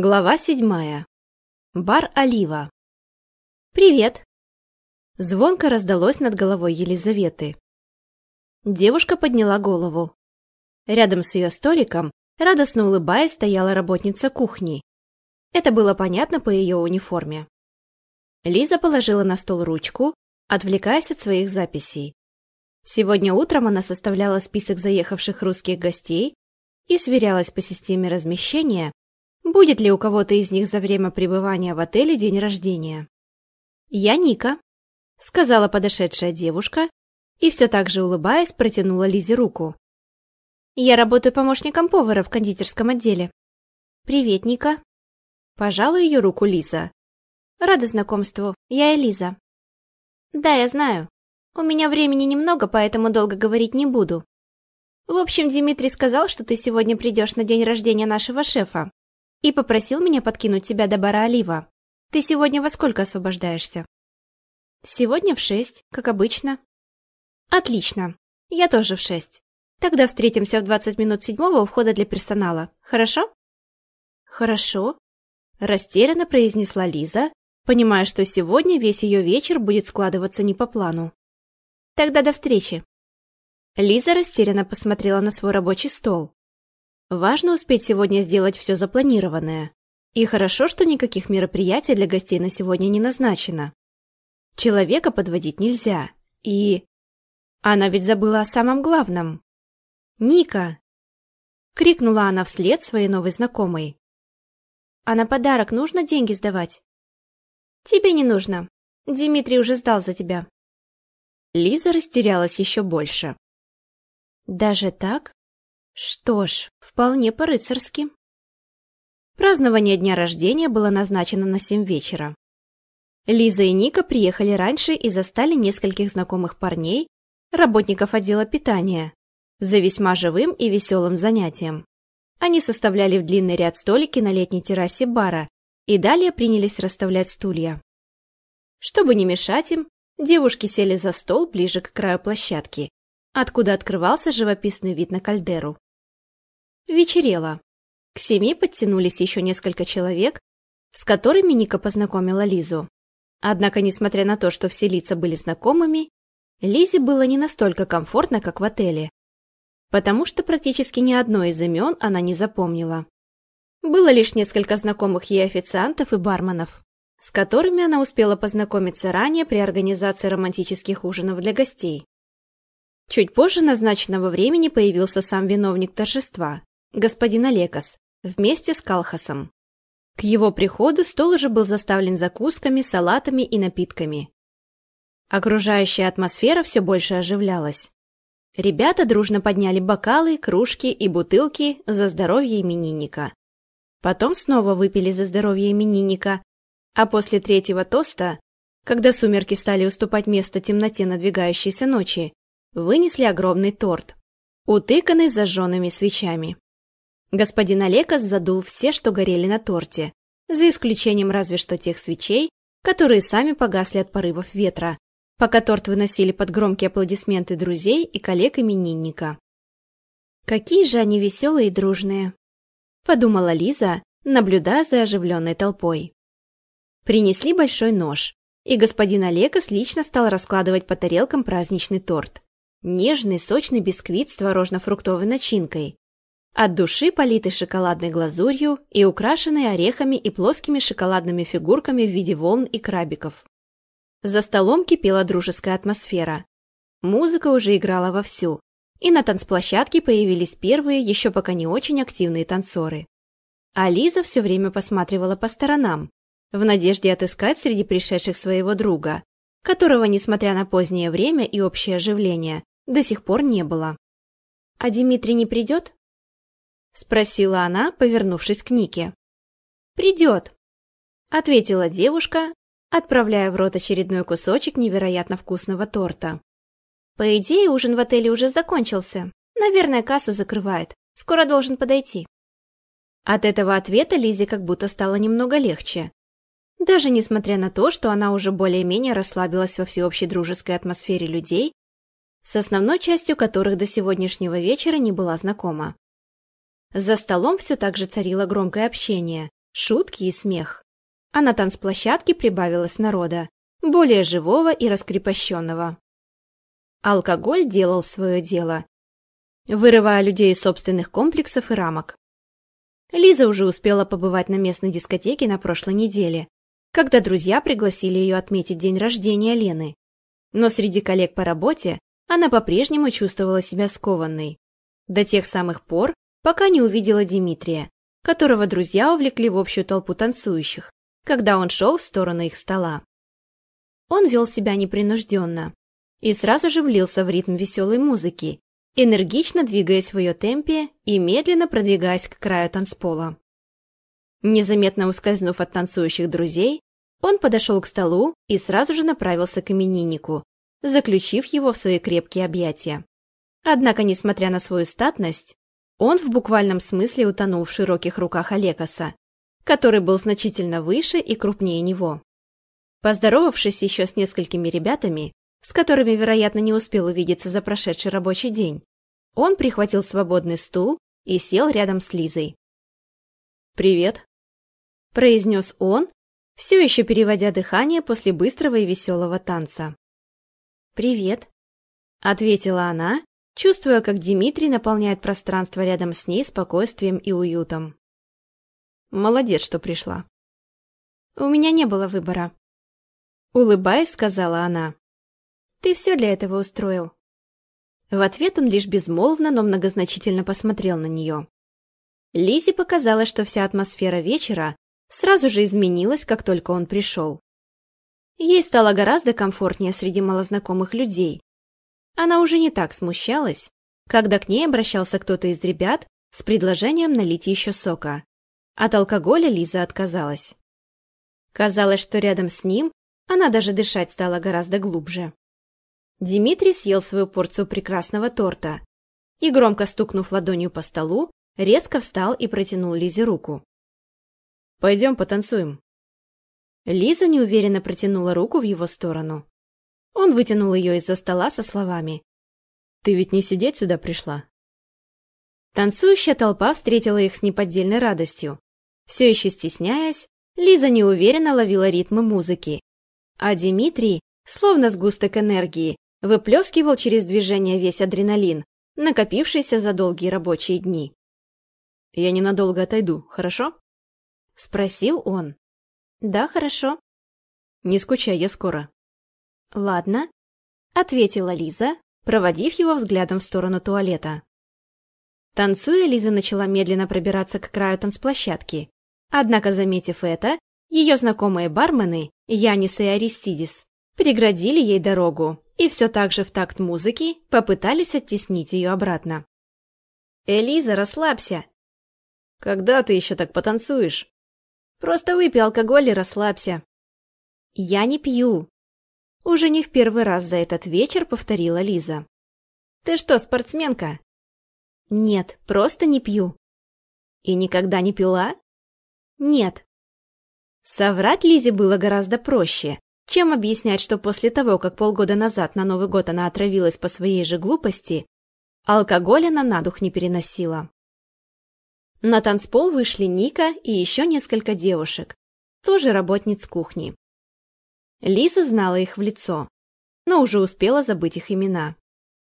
Глава седьмая. Бар Олива. «Привет!» Звонко раздалось над головой Елизаветы. Девушка подняла голову. Рядом с ее столиком, радостно улыбаясь, стояла работница кухни. Это было понятно по ее униформе. Лиза положила на стол ручку, отвлекаясь от своих записей. Сегодня утром она составляла список заехавших русских гостей и сверялась по системе размещения будет ли у кого-то из них за время пребывания в отеле день рождения. «Я Ника», — сказала подошедшая девушка, и все так же улыбаясь протянула Лизе руку. «Я работаю помощником повара в кондитерском отделе». «Привет, Ника», — пожала ее руку Лиза. «Рада знакомству, я Элиза». «Да, я знаю. У меня времени немного, поэтому долго говорить не буду», в общем, Дмитрий сказал, что ты сегодня придешь на день рождения нашего шефа и попросил меня подкинуть тебя до бара Олива. Ты сегодня во сколько освобождаешься? Сегодня в шесть, как обычно. Отлично. Я тоже в шесть. Тогда встретимся в двадцать минут седьмого у входа для персонала. Хорошо? Хорошо. Растерянно произнесла Лиза, понимая, что сегодня весь ее вечер будет складываться не по плану. Тогда до встречи. Лиза растерянно посмотрела на свой рабочий стол. Важно успеть сегодня сделать все запланированное. И хорошо, что никаких мероприятий для гостей на сегодня не назначено. Человека подводить нельзя. И... Она ведь забыла о самом главном. «Ника!» — крикнула она вслед своей новой знакомой. «А на подарок нужно деньги сдавать?» «Тебе не нужно. Дмитрий уже сдал за тебя». Лиза растерялась еще больше. «Даже так?» Что ж, вполне по-рыцарски. Празднование дня рождения было назначено на семь вечера. Лиза и Ника приехали раньше и застали нескольких знакомых парней, работников отдела питания, за весьма живым и веселым занятием. Они составляли в длинный ряд столики на летней террасе бара и далее принялись расставлять стулья. Чтобы не мешать им, девушки сели за стол ближе к краю площадки, откуда открывался живописный вид на кальдеру. Вечерело. К семи подтянулись еще несколько человек, с которыми Ника познакомила Лизу. Однако, несмотря на то, что все лица были знакомыми, Лизе было не настолько комфортно, как в отеле, потому что практически ни одно из имен она не запомнила. Было лишь несколько знакомых ей официантов и барменов, с которыми она успела познакомиться ранее при организации романтических ужинов для гостей. Чуть позже назначенного времени появился сам виновник торжества, господин Олекас, вместе с Калхасом. К его приходу стол уже был заставлен закусками, салатами и напитками. Окружающая атмосфера все больше оживлялась. Ребята дружно подняли бокалы, кружки и бутылки за здоровье именинника. Потом снова выпили за здоровье именинника, а после третьего тоста, когда сумерки стали уступать место темноте надвигающейся ночи, вынесли огромный торт, утыканный зажженными свечами. Господин Олекас задул все, что горели на торте, за исключением разве что тех свечей, которые сами погасли от порывов ветра, пока торт выносили под громкие аплодисменты друзей и коллег именинника. «Какие же они веселые и дружные!» – подумала Лиза, наблюдая за оживленной толпой. Принесли большой нож, и господин Олекас лично стал раскладывать по тарелкам праздничный торт. Нежный, сочный бисквит с творожно-фруктовой начинкой, от души политый шоколадной глазурью и украшенный орехами и плоскими шоколадными фигурками в виде волн и крабиков. За столом кипела дружеская атмосфера. Музыка уже играла вовсю, и на танцплощадке появились первые, еще пока не очень активные танцоры. А Лиза все время посматривала по сторонам, в надежде отыскать среди пришедших своего друга, которого, несмотря на позднее время и общее оживление, до сих пор не было. «А Дмитрий не придет?» Спросила она, повернувшись к Нике. «Придет», — ответила девушка, отправляя в рот очередной кусочек невероятно вкусного торта. «По идее, ужин в отеле уже закончился. Наверное, кассу закрывает. Скоро должен подойти». От этого ответа Лизе как будто стало немного легче. Даже несмотря на то, что она уже более-менее расслабилась во всеобщей дружеской атмосфере людей, с основной частью которых до сегодняшнего вечера не была знакома. За столом все так же царило громкое общение, шутки и смех. А на танцплощадке прибавилось народа, более живого и раскрепощенного. Алкоголь делал свое дело, вырывая людей из собственных комплексов и рамок. Лиза уже успела побывать на местной дискотеке на прошлой неделе, когда друзья пригласили ее отметить день рождения Лены. Но среди коллег по работе она по-прежнему чувствовала себя скованной. До тех самых пор, пока не увидела Дмитрия, которого друзья увлекли в общую толпу танцующих, когда он шел в сторону их стола. Он вел себя непринужденно и сразу же влился в ритм веселой музыки, энергично двигаясь в ее темпе и медленно продвигаясь к краю танцпола. Незаметно ускользнув от танцующих друзей, он подошел к столу и сразу же направился к имениннику, заключив его в свои крепкие объятия. Однако, несмотря на свою статность, он в буквальном смысле утонул в широких руках Олекоса, который был значительно выше и крупнее него. Поздоровавшись еще с несколькими ребятами, с которыми, вероятно, не успел увидеться за прошедший рабочий день, он прихватил свободный стул и сел рядом с Лизой. «Привет», — произнес он, все еще переводя дыхание после быстрого и веселого танца. «Привет», — ответила она, чувствуя, как Дмитрий наполняет пространство рядом с ней спокойствием и уютом. «Молодец, что пришла». «У меня не было выбора», — улыбаясь, сказала она. «Ты все для этого устроил». В ответ он лишь безмолвно, но многозначительно посмотрел на нее. Лизе показалось, что вся атмосфера вечера сразу же изменилась, как только он пришел. Ей стало гораздо комфортнее среди малознакомых людей, она уже не так смущалась, когда к ней обращался кто-то из ребят с предложением налить еще сока. От алкоголя Лиза отказалась. Казалось, что рядом с ним она даже дышать стала гораздо глубже. Дмитрий съел свою порцию прекрасного торта и, громко стукнув ладонью по столу, резко встал и протянул Лизе руку. «Пойдем потанцуем». Лиза неуверенно протянула руку в его сторону. Он вытянул ее из-за стола со словами. «Ты ведь не сидеть сюда пришла?» Танцующая толпа встретила их с неподдельной радостью. Все еще стесняясь, Лиза неуверенно ловила ритмы музыки. А Дмитрий, словно сгусток энергии, выплескивал через движение весь адреналин, накопившийся за долгие рабочие дни. «Я ненадолго отойду, хорошо?» — спросил он. «Да, хорошо». «Не скучай, я скоро». «Ладно», — ответила Лиза, проводив его взглядом в сторону туалета. Танцуя, Лиза начала медленно пробираться к краю танцплощадки. Однако, заметив это, ее знакомые бармены, Янис и Аристидис, преградили ей дорогу и все так же в такт музыки попытались оттеснить ее обратно. «Элиза, расслабься!» «Когда ты еще так потанцуешь?» «Просто выпей алкоголь и расслабься». «Я не пью», уже не в первый раз за этот вечер повторила Лиза. «Ты что, спортсменка?» «Нет, просто не пью». «И никогда не пила?» «Нет». Соврать Лизе было гораздо проще, чем объяснять, что после того, как полгода назад на Новый год она отравилась по своей же глупости, алкоголя она на дух не переносила. На танцпол вышли Ника и еще несколько девушек, тоже работниц кухни. Лиза знала их в лицо, но уже успела забыть их имена.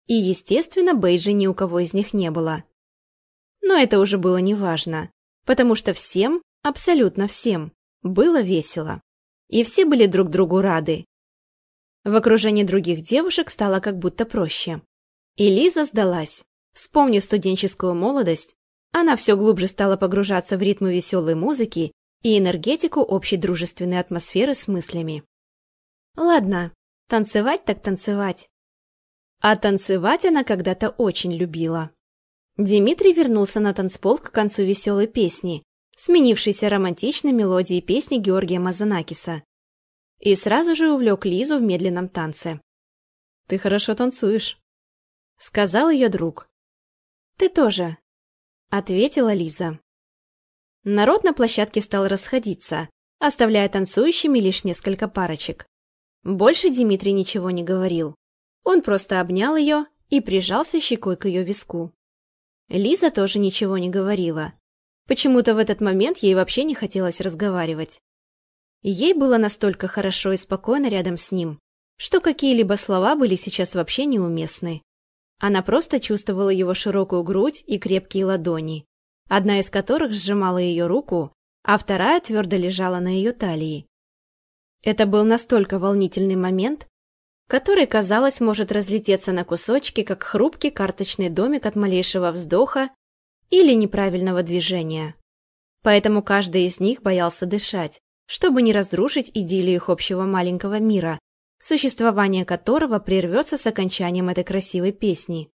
И, естественно, Бейджи ни у кого из них не было. Но это уже было неважно, потому что всем, абсолютно всем, было весело. И все были друг другу рады. В окружении других девушек стало как будто проще. И Лиза сдалась. Вспомнив студенческую молодость, она все глубже стала погружаться в ритмы веселой музыки и энергетику общей дружественной атмосферы с мыслями. Ладно, танцевать так танцевать. А танцевать она когда-то очень любила. Дмитрий вернулся на танцпол к концу веселой песни, сменившейся романтичной мелодией песни Георгия Мазанакиса. И сразу же увлек Лизу в медленном танце. «Ты хорошо танцуешь», — сказал ее друг. «Ты тоже», — ответила Лиза. Народ на площадке стал расходиться, оставляя танцующими лишь несколько парочек. Больше Дмитрий ничего не говорил. Он просто обнял ее и прижался щекой к ее виску. Лиза тоже ничего не говорила. Почему-то в этот момент ей вообще не хотелось разговаривать. Ей было настолько хорошо и спокойно рядом с ним, что какие-либо слова были сейчас вообще неуместны. Она просто чувствовала его широкую грудь и крепкие ладони, одна из которых сжимала ее руку, а вторая твердо лежала на ее талии, это был настолько волнительный момент, который, казалось, может разлететься на кусочки, как хрупкий карточный домик от малейшего вздоха или неправильного движения. Поэтому каждый из них боялся дышать, чтобы не разрушить идиллию их общего маленького мира, существование которого прервется с окончанием этой красивой песни.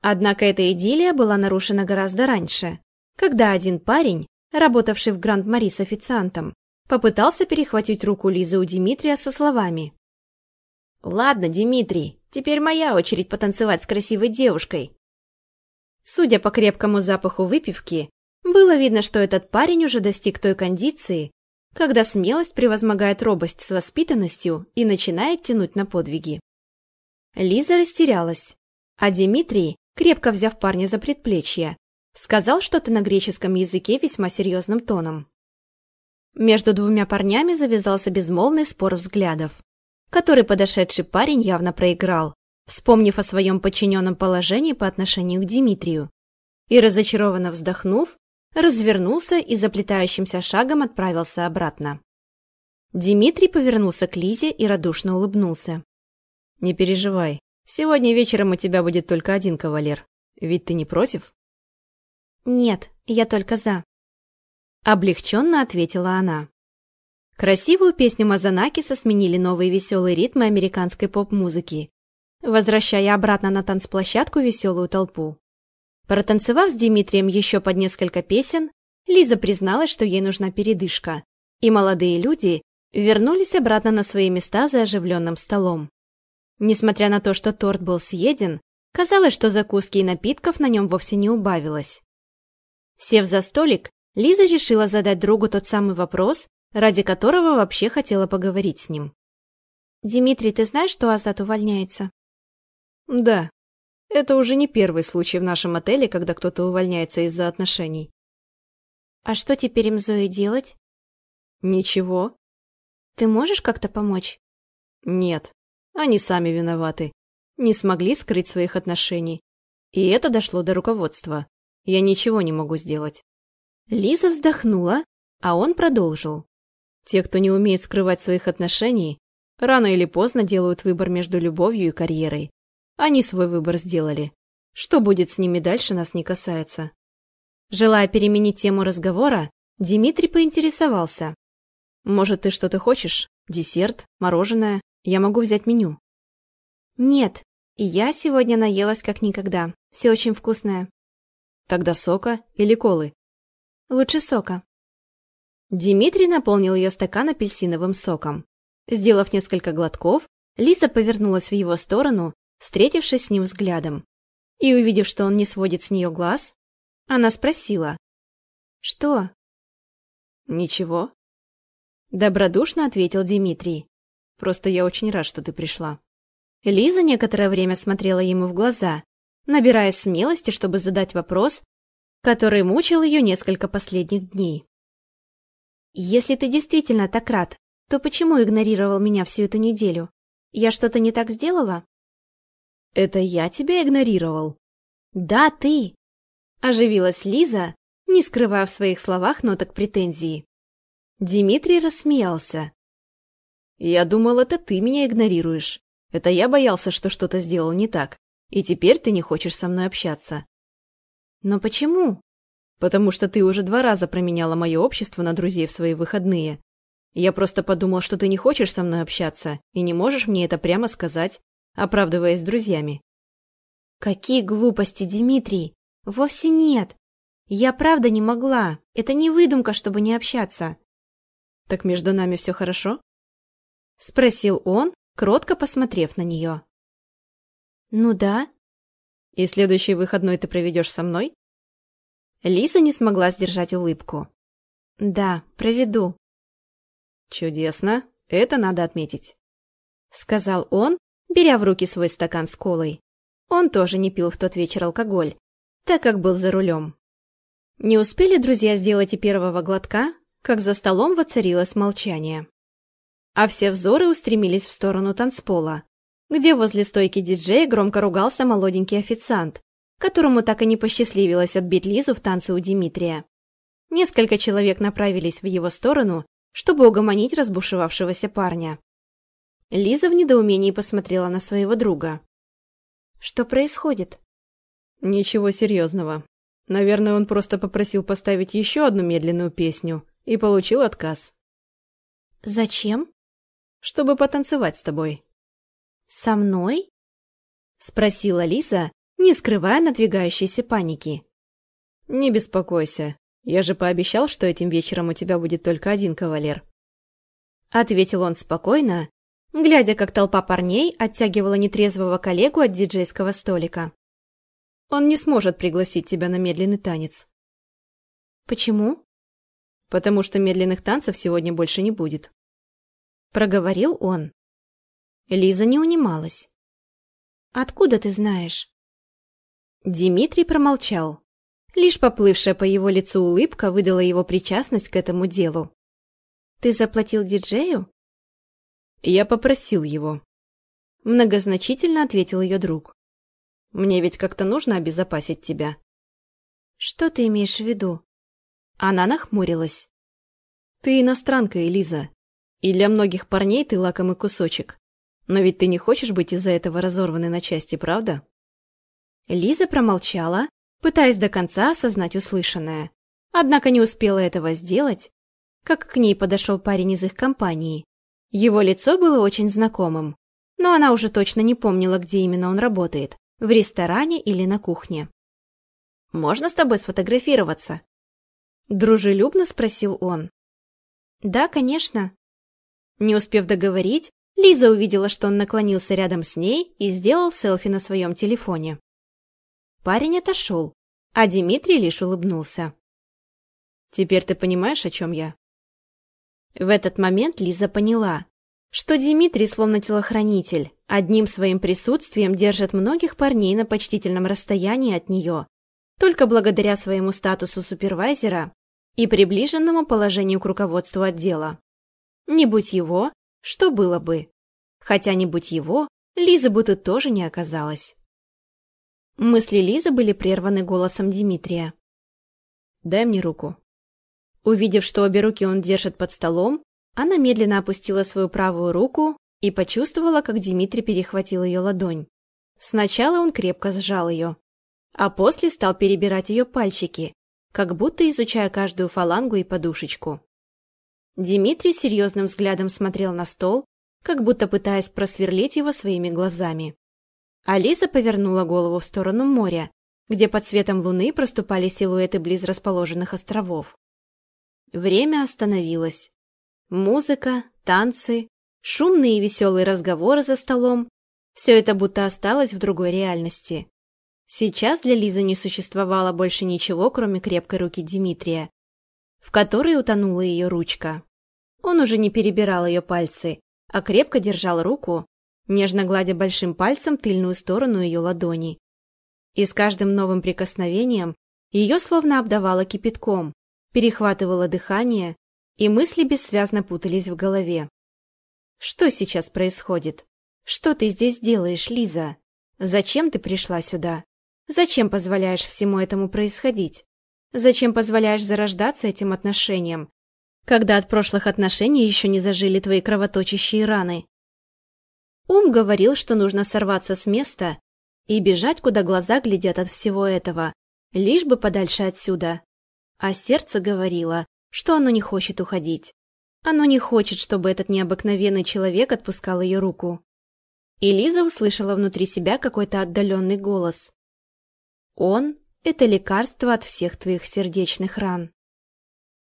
Однако эта идиллия была нарушена гораздо раньше, когда один парень, работавший в Гранд-Мари с официантом, Попытался перехватить руку Лизы у Дмитрия со словами. «Ладно, Дмитрий, теперь моя очередь потанцевать с красивой девушкой». Судя по крепкому запаху выпивки, было видно, что этот парень уже достиг той кондиции, когда смелость превозмогает робость с воспитанностью и начинает тянуть на подвиги. Лиза растерялась, а Дмитрий, крепко взяв парня за предплечье, сказал что-то на греческом языке весьма серьезным тоном. Между двумя парнями завязался безмолвный спор взглядов, который подошедший парень явно проиграл, вспомнив о своем подчиненном положении по отношению к Дмитрию. И, разочарованно вздохнув, развернулся и заплетающимся шагом отправился обратно. Дмитрий повернулся к Лизе и радушно улыбнулся. «Не переживай, сегодня вечером у тебя будет только один кавалер. Ведь ты не против?» «Нет, я только за», Облегченно ответила она. Красивую песню Мазанакиса сменили новые веселые ритмы американской поп-музыки, возвращая обратно на танцплощадку веселую толпу. Протанцевав с Дмитрием еще под несколько песен, Лиза призналась, что ей нужна передышка, и молодые люди вернулись обратно на свои места за оживленным столом. Несмотря на то, что торт был съеден, казалось, что закуски и напитков на нем вовсе не убавилось. Сев за столик, Лиза решила задать другу тот самый вопрос, ради которого вообще хотела поговорить с ним. «Димитрий, ты знаешь, что Азат увольняется?» «Да. Это уже не первый случай в нашем отеле, когда кто-то увольняется из-за отношений». «А что теперь им Зои делать?» «Ничего». «Ты можешь как-то помочь?» «Нет. Они сами виноваты. Не смогли скрыть своих отношений. И это дошло до руководства. Я ничего не могу сделать». Лиза вздохнула, а он продолжил. Те, кто не умеет скрывать своих отношений, рано или поздно делают выбор между любовью и карьерой. Они свой выбор сделали. Что будет с ними дальше, нас не касается. Желая переменить тему разговора, Дмитрий поинтересовался. «Может, ты что-то хочешь? Десерт? Мороженое? Я могу взять меню?» «Нет, я сегодня наелась как никогда. Все очень вкусное». «Тогда сока или колы? Лучше сока». Дмитрий наполнил ее стакан апельсиновым соком. Сделав несколько глотков, Лиза повернулась в его сторону, встретившись с ним взглядом. И увидев, что он не сводит с нее глаз, она спросила. «Что?» «Ничего», — добродушно ответил Дмитрий. «Просто я очень рад, что ты пришла». Лиза некоторое время смотрела ему в глаза, набирая смелости, чтобы задать вопрос, который мучил ее несколько последних дней. «Если ты действительно так рад, то почему игнорировал меня всю эту неделю? Я что-то не так сделала?» «Это я тебя игнорировал?» «Да, ты!» — оживилась Лиза, не скрывая в своих словах ноток претензии. Дмитрий рассмеялся. «Я думал, это ты меня игнорируешь. Это я боялся, что что-то сделал не так, и теперь ты не хочешь со мной общаться. «Но почему?» «Потому что ты уже два раза променяла мое общество на друзей в свои выходные. Я просто подумал, что ты не хочешь со мной общаться и не можешь мне это прямо сказать, оправдываясь с друзьями». «Какие глупости, Дмитрий! Вовсе нет! Я правда не могла. Это не выдумка, чтобы не общаться». «Так между нами все хорошо?» Спросил он, кротко посмотрев на нее. «Ну да, и следующий выходной ты проведешь со мной? Лиза не смогла сдержать улыбку. Да, проведу. Чудесно, это надо отметить. Сказал он, беря в руки свой стакан с колой. Он тоже не пил в тот вечер алкоголь, так как был за рулем. Не успели друзья сделать и первого глотка, как за столом воцарилось молчание. А все взоры устремились в сторону танцпола, где возле стойки диджея громко ругался молоденький официант, которому так и не посчастливилось отбить Лизу в танце у Димитрия. Несколько человек направились в его сторону, чтобы угомонить разбушевавшегося парня. Лиза в недоумении посмотрела на своего друга. «Что происходит?» «Ничего серьезного. Наверное, он просто попросил поставить еще одну медленную песню и получил отказ». «Зачем?» «Чтобы потанцевать с тобой», «Со мной?» — спросила Лиза, не скрывая надвигающейся паники. «Не беспокойся, я же пообещал, что этим вечером у тебя будет только один кавалер». Ответил он спокойно, глядя, как толпа парней оттягивала нетрезвого коллегу от диджейского столика. «Он не сможет пригласить тебя на медленный танец». «Почему?» «Потому что медленных танцев сегодня больше не будет», — проговорил он. Лиза не унималась. «Откуда ты знаешь?» Дмитрий промолчал. Лишь поплывшая по его лицу улыбка выдала его причастность к этому делу. «Ты заплатил диджею?» «Я попросил его», — многозначительно ответил ее друг. «Мне ведь как-то нужно обезопасить тебя». «Что ты имеешь в виду?» Она нахмурилась. «Ты иностранка, Элиза, и для многих парней ты лакомый кусочек. Но ведь ты не хочешь быть из-за этого разорванной на части, правда?» Лиза промолчала, пытаясь до конца осознать услышанное. Однако не успела этого сделать, как к ней подошел парень из их компании. Его лицо было очень знакомым, но она уже точно не помнила, где именно он работает – в ресторане или на кухне. «Можно с тобой сфотографироваться?» Дружелюбно спросил он. «Да, конечно». Не успев договорить, Лиза увидела, что он наклонился рядом с ней и сделал селфи на своем телефоне. Парень отошел, а Дмитрий лишь улыбнулся. «Теперь ты понимаешь, о чем я?» В этот момент Лиза поняла, что Дмитрий словно телохранитель, одним своим присутствием держит многих парней на почтительном расстоянии от нее, только благодаря своему статусу супервайзера и приближенному положению к руководству отдела. Не будь его, что было бы? Хотя не будь его, Лиза бы тут тоже не оказалась. Мысли Лизы были прерваны голосом Дмитрия. «Дай мне руку». Увидев, что обе руки он держит под столом, она медленно опустила свою правую руку и почувствовала, как Дмитрий перехватил ее ладонь. Сначала он крепко сжал ее, а после стал перебирать ее пальчики, как будто изучая каждую фалангу и подушечку. Дмитрий серьезным взглядом смотрел на стол, как будто пытаясь просверлить его своими глазами. Алиса повернула голову в сторону моря, где под светом луны проступали силуэты близ расположенных островов. Время остановилось. Музыка, танцы, шумные и веселые разговоры за столом – все это будто осталось в другой реальности. Сейчас для Лизы не существовало больше ничего, кроме крепкой руки Дмитрия, в которой утонула ее ручка. Он уже не перебирал ее пальцы, а крепко держал руку, нежно гладя большим пальцем тыльную сторону ее ладони. И с каждым новым прикосновением ее словно обдавало кипятком, перехватывало дыхание, и мысли бессвязно путались в голове. «Что сейчас происходит? Что ты здесь делаешь, Лиза? Зачем ты пришла сюда? Зачем позволяешь всему этому происходить? Зачем позволяешь зарождаться этим отношениям, когда от прошлых отношений еще не зажили твои кровоточащие раны? Ум говорил, что нужно сорваться с места и бежать, куда глаза глядят от всего этого, лишь бы подальше отсюда. А сердце говорило, что оно не хочет уходить. Оно не хочет, чтобы этот необыкновенный человек отпускал ее руку. И Лиза услышала внутри себя какой-то отдаленный голос. Он это лекарство от всех твоих сердечных ран.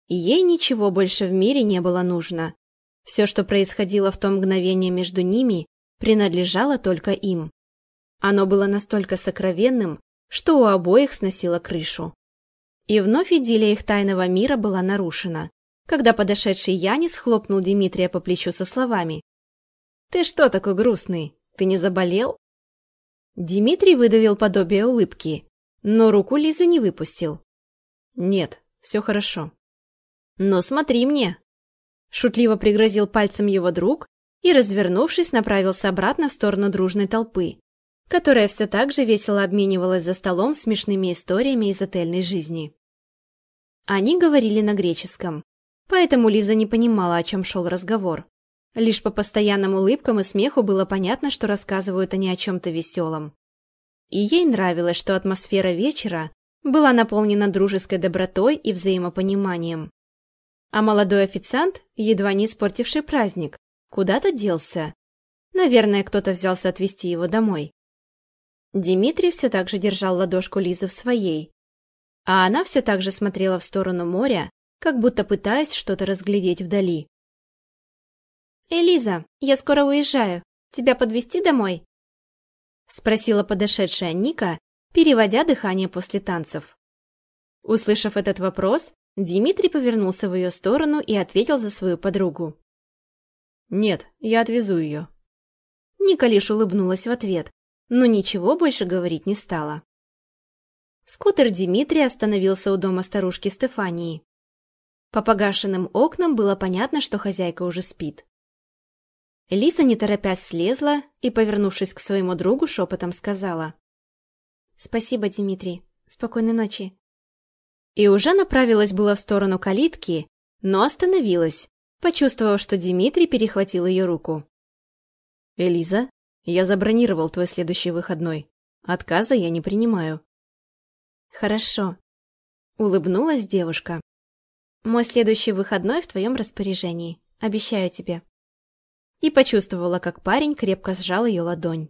Ей ничего больше в мире не было нужно. Все, что происходило в то мгновение между ними, принадлежало только им. Оно было настолько сокровенным, что у обоих сносило крышу. И вновь идиллия их тайного мира была нарушена, когда подошедший Янис хлопнул Дмитрия по плечу со словами. «Ты что такой грустный? Ты не заболел?» Дмитрий выдавил подобие улыбки но руку Лизы не выпустил. «Нет, все хорошо». «Но смотри мне!» Шутливо пригрозил пальцем его друг и, развернувшись, направился обратно в сторону дружной толпы, которая все так же весело обменивалась за столом смешными историями из отельной жизни. Они говорили на греческом, поэтому Лиза не понимала, о чем шел разговор. Лишь по постоянным улыбкам и смеху было понятно, что рассказывают они о чем-то веселом. И ей нравилось, что атмосфера вечера была наполнена дружеской добротой и взаимопониманием. А молодой официант, едва не испортивший праздник, куда-то делся. Наверное, кто-то взялся отвезти его домой. Дмитрий все так же держал ладошку Лизы в своей, а она все так же смотрела в сторону моря, как будто пытаясь что-то разглядеть вдали. «Элиза, я скоро уезжаю. Тебя подвезти домой?» — спросила подошедшая Ника, переводя дыхание после танцев. Услышав этот вопрос, Дмитрий повернулся в ее сторону и ответил за свою подругу. «Нет, я отвезу ее». Ника лишь улыбнулась в ответ, но ничего больше говорить не стала. Скутер Дмитрия остановился у дома старушки Стефании. По погашенным окнам было понятно, что хозяйка уже спит. Лиса, не торопясь, слезла и, повернувшись к своему другу, шепотом сказала. «Спасибо, Дмитрий. Спокойной ночи». И уже направилась была в сторону калитки, но остановилась, почувствовав, что Дмитрий перехватил ее руку. «Элиза, я забронировал твой следующий выходной. Отказа я не принимаю». «Хорошо», — улыбнулась девушка. «Мой следующий выходной в твоем распоряжении. Обещаю тебе» и почувствовала, как парень крепко сжал ее ладонь.